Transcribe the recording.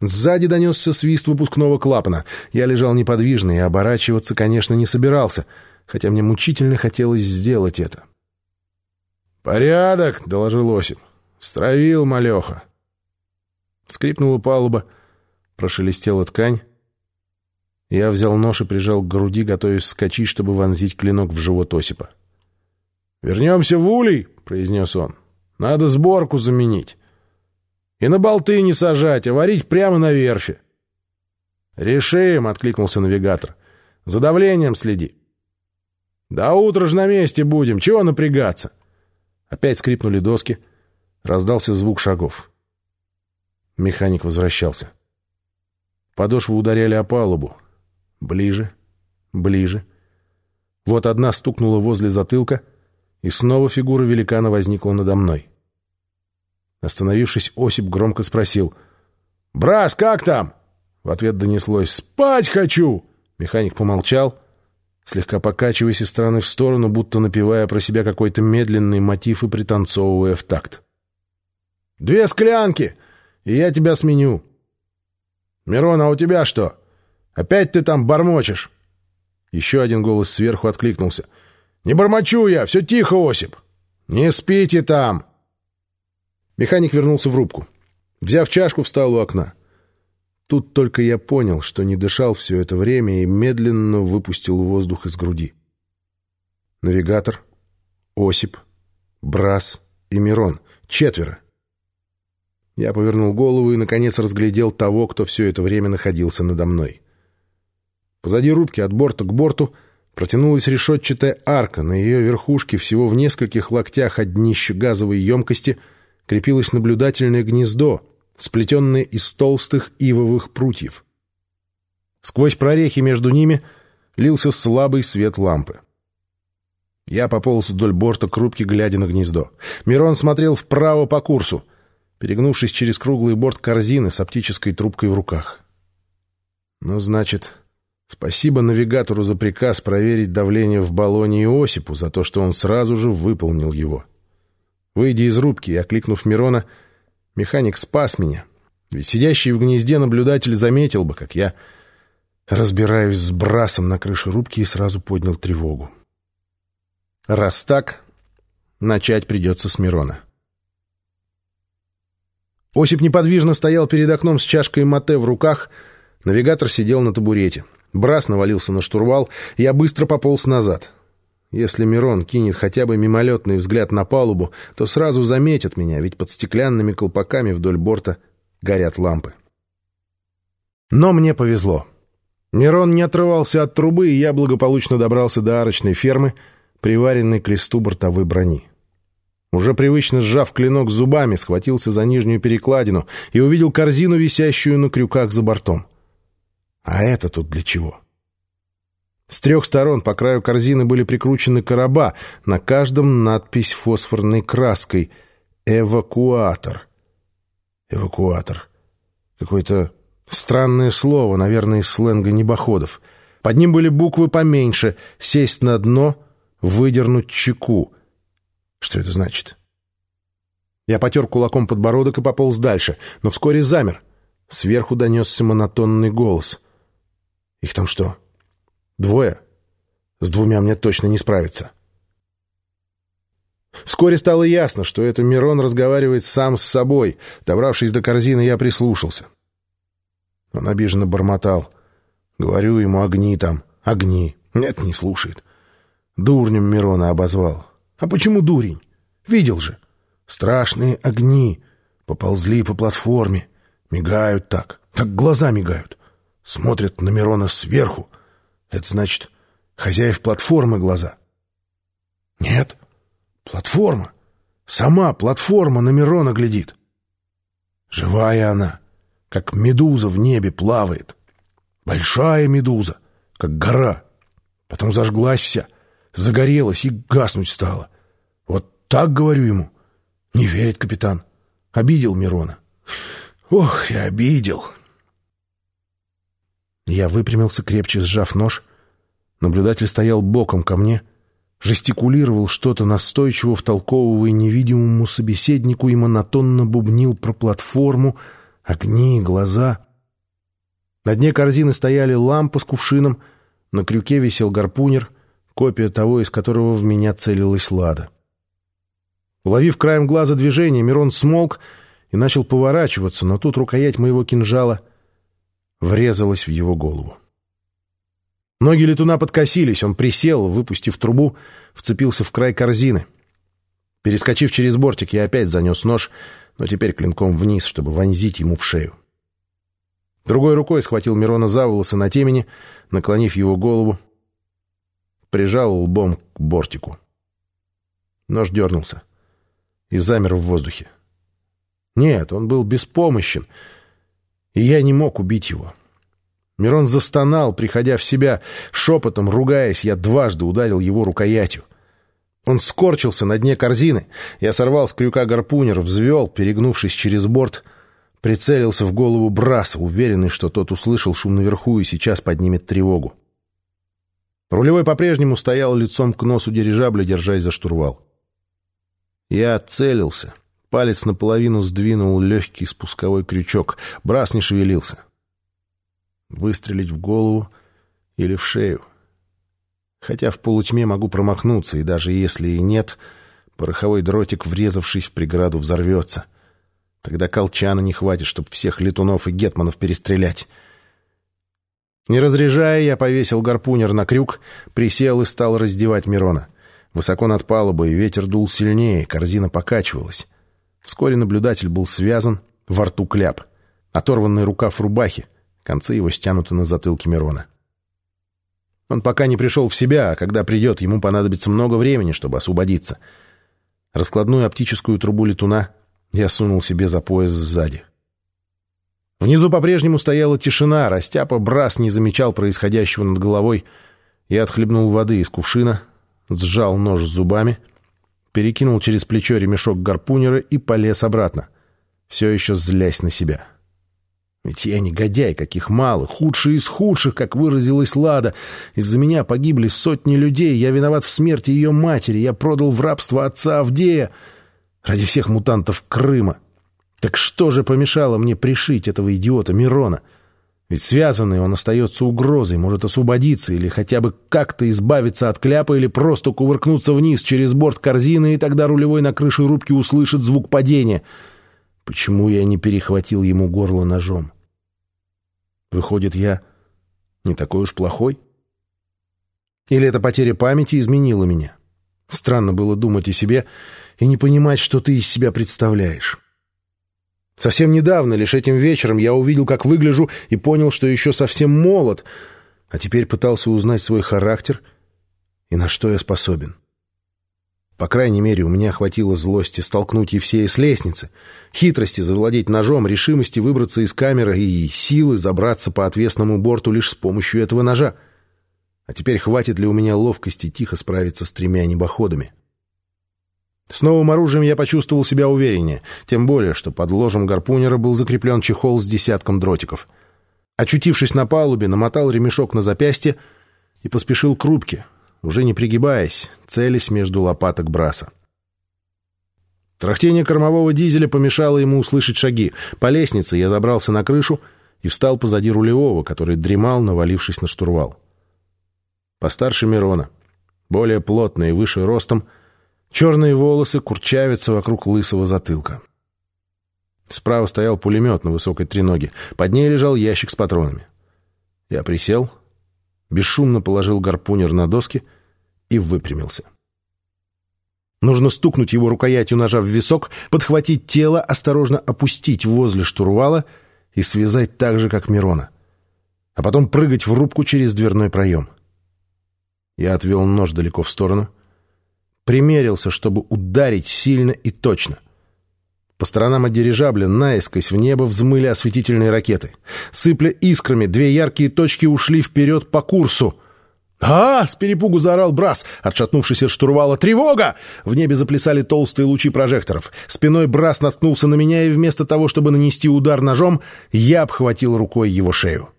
Сзади донесся свист выпускного клапана. Я лежал неподвижно и оборачиваться, конечно, не собирался, хотя мне мучительно хотелось сделать это. «Порядок!» — доложил Осип. «Стравил малеха!» Скрипнула палуба, прошелестела ткань. Я взял нож и прижал к груди, готовясь вскочить, чтобы вонзить клинок в живот Осипа. «Вернемся в улей!» — произнес он. «Надо сборку заменить. И на болты не сажать, а варить прямо на верфи». «Решим!» — откликнулся навигатор. «За давлением следи». «До утра же на месте будем. Чего напрягаться?» Опять скрипнули доски. Раздался звук шагов. Механик возвращался. Подошвы ударяли о палубу. Ближе, ближе. Вот одна стукнула возле затылка, и снова фигура великана возникла надо мной. Остановившись, Осип громко спросил. «Брас, как там?» В ответ донеслось «Спать хочу!» Механик помолчал, слегка покачиваясь из стороны в сторону, будто напевая про себя какой-то медленный мотив и пританцовывая в такт. «Две склянки, и я тебя сменю». «Мирон, а у тебя что? Опять ты там бормочешь?» Еще один голос сверху откликнулся. «Не бормочу я, все тихо, Осип! Не спите там!» Механик вернулся в рубку. Взяв чашку, встал у окна. Тут только я понял, что не дышал все это время и медленно выпустил воздух из груди. Навигатор, Осип, Брас и Мирон. Четверо. Я повернул голову и, наконец, разглядел того, кто все это время находился надо мной. Позади рубки от борта к борту протянулась решетчатая арка. На ее верхушке, всего в нескольких локтях от днища газовой емкости — крепилось наблюдательное гнездо, сплетенное из толстых ивовых прутьев. Сквозь прорехи между ними лился слабый свет лампы. Я пополз вдоль борта к рубке, глядя на гнездо. Мирон смотрел вправо по курсу, перегнувшись через круглый борт корзины с оптической трубкой в руках. Ну, значит, спасибо навигатору за приказ проверить давление в баллоне Иосипу за то, что он сразу же выполнил его. — Выйдя из рубки и окликнув Мирона, механик спас меня. Ведь сидящий в гнезде наблюдатель заметил бы, как я разбираюсь с брасом на крыше рубки и сразу поднял тревогу. Раз так, начать придется с Мирона. Осип неподвижно стоял перед окном с чашкой мате в руках. Навигатор сидел на табурете. Брас навалился на штурвал, я быстро пополз назад. Если Мирон кинет хотя бы мимолетный взгляд на палубу, то сразу заметит меня, ведь под стеклянными колпаками вдоль борта горят лампы. Но мне повезло. Мирон не отрывался от трубы, и я благополучно добрался до арочной фермы, приваренной к листу бортовой брони. Уже привычно сжав клинок зубами, схватился за нижнюю перекладину и увидел корзину, висящую на крюках за бортом. А это тут для чего? — с трех сторон по краю корзины были прикручены короба, на каждом надпись фосфорной краской «Эвакуатор». «Эвакуатор». Какое-то странное слово, наверное, из сленга небоходов. Под ним были буквы поменьше «Сесть на дно», «Выдернуть чеку». Что это значит? Я потер кулаком подбородок и пополз дальше, но вскоре замер. Сверху донесся монотонный голос. «Их там что?» Двое. С двумя мне точно не справиться. Вскоре стало ясно, что это Мирон разговаривает сам с собой. Добравшись до корзины, я прислушался. Он обиженно бормотал. Говорю ему, огни там, огни. Нет, не слушает. Дурнем Мирона обозвал. А почему дурень? Видел же. Страшные огни. Поползли по платформе. Мигают так, как глаза мигают. Смотрят на Мирона сверху, это значит, хозяев платформы глаза. Нет, платформа. Сама платформа на Мирона глядит. Живая она, как медуза в небе плавает. Большая медуза, как гора. Потом зажглась вся, загорелась и гаснуть стала. Вот так говорю ему. Не верит капитан. Обидел Мирона. Ох, и обидел. Я выпрямился, крепче сжав нож. Наблюдатель стоял боком ко мне, жестикулировал что-то настойчиво, втолковывая невидимому собеседнику и монотонно бубнил про платформу, огни, глаза. На дне корзины стояли лампа с кувшином, на крюке висел гарпунер, копия того, из которого в меня целилась Лада. Уловив краем глаза движение, Мирон смолк и начал поворачиваться, но тут рукоять моего кинжала врезалась в его голову. Ноги летуна подкосились, он присел, выпустив трубу, вцепился в край корзины. Перескочив через бортик, я опять занес нож, но теперь клинком вниз, чтобы вонзить ему в шею. Другой рукой схватил Мирона за волосы на темени, наклонив его голову, прижал лбом к бортику. Нож дернулся и замер в воздухе. Нет, он был беспомощен, и я не мог убить его. Мирон застонал, приходя в себя. Шепотом, ругаясь, я дважды ударил его рукоятью. Он скорчился на дне корзины. Я сорвал с крюка гарпунер, взвел, перегнувшись через борт, прицелился в голову Браса, уверенный, что тот услышал шум наверху и сейчас поднимет тревогу. Рулевой по-прежнему стоял лицом к носу дирижабля, держась за штурвал. Я целился. Палец наполовину сдвинул легкий спусковой крючок. Брас не шевелился. Выстрелить в голову или в шею. Хотя в полутьме могу промахнуться, и даже если и нет, пороховой дротик, врезавшись в преграду, взорвется. Тогда колчана не хватит, чтобы всех летунов и гетманов перестрелять. Не разряжая, я повесил гарпунер на крюк, присел и стал раздевать Мирона. Высоко над палубой ветер дул сильнее, корзина покачивалась. Вскоре наблюдатель был связан, во рту кляп. Оторванный рукав рубахи, Концы его стянуты на затылке Мирона. Он пока не пришел в себя, а когда придет, ему понадобится много времени, чтобы освободиться. Раскладную оптическую трубу летуна я сунул себе за пояс сзади. Внизу по-прежнему стояла тишина, Растяпа Брас не замечал происходящего над головой. Я отхлебнул воды из кувшина, сжал нож зубами, перекинул через плечо ремешок гарпунера и полез обратно, все еще злясь на себя. — ведь я негодяй, каких мало, худший из худших, как выразилась Лада. Из-за меня погибли сотни людей, я виноват в смерти ее матери, я продал в рабство отца Авдея ради всех мутантов Крыма. Так что же помешало мне пришить этого идиота Мирона? Ведь связанный он остается угрозой, может освободиться или хотя бы как-то избавиться от кляпа или просто кувыркнуться вниз через борт корзины, и тогда рулевой на крыше рубки услышит звук падения. Почему я не перехватил ему горло ножом? Выходит, я не такой уж плохой? Или эта потеря памяти изменила меня? Странно было думать о себе и не понимать, что ты из себя представляешь. Совсем недавно, лишь этим вечером, я увидел, как выгляжу, и понял, что еще совсем молод, а теперь пытался узнать свой характер и на что я способен. По крайней мере, у меня хватило злости столкнуть Евсея с лестницы, хитрости завладеть ножом, решимости выбраться из камеры и силы забраться по отвесному борту лишь с помощью этого ножа. А теперь хватит ли у меня ловкости тихо справиться с тремя небоходами? С новым оружием я почувствовал себя увереннее, тем более, что под ложем гарпунера был закреплен чехол с десятком дротиков. Очутившись на палубе, намотал ремешок на запястье и поспешил к рубке, уже не пригибаясь, целясь между лопаток браса. Трахтение кормового дизеля помешало ему услышать шаги. По лестнице я забрался на крышу и встал позади рулевого, который дремал, навалившись на штурвал. Постарше Мирона, более плотный и выше ростом, черные волосы курчавятся вокруг лысого затылка. Справа стоял пулемет на высокой треноге. Под ней лежал ящик с патронами. Я присел, бесшумно положил гарпунер на доски и выпрямился. Нужно стукнуть его рукоятью ножа в висок, подхватить тело, осторожно опустить возле штурвала и связать так же, как Мирона. А потом прыгать в рубку через дверной проем. Я отвел нож далеко в сторону. Примерился, чтобы ударить сильно и точно. По сторонам от дирижабля наискось в небо взмыли осветительные ракеты. Сыпля искрами, две яркие точки ушли вперед по курсу. «А!» — с перепугу заорал Брас, отшатнувшись от штурвала. «Тревога!» В небе заплясали толстые лучи прожекторов. Спиной Брас наткнулся на меня, и вместо того, чтобы нанести удар ножом, я обхватил рукой его шею.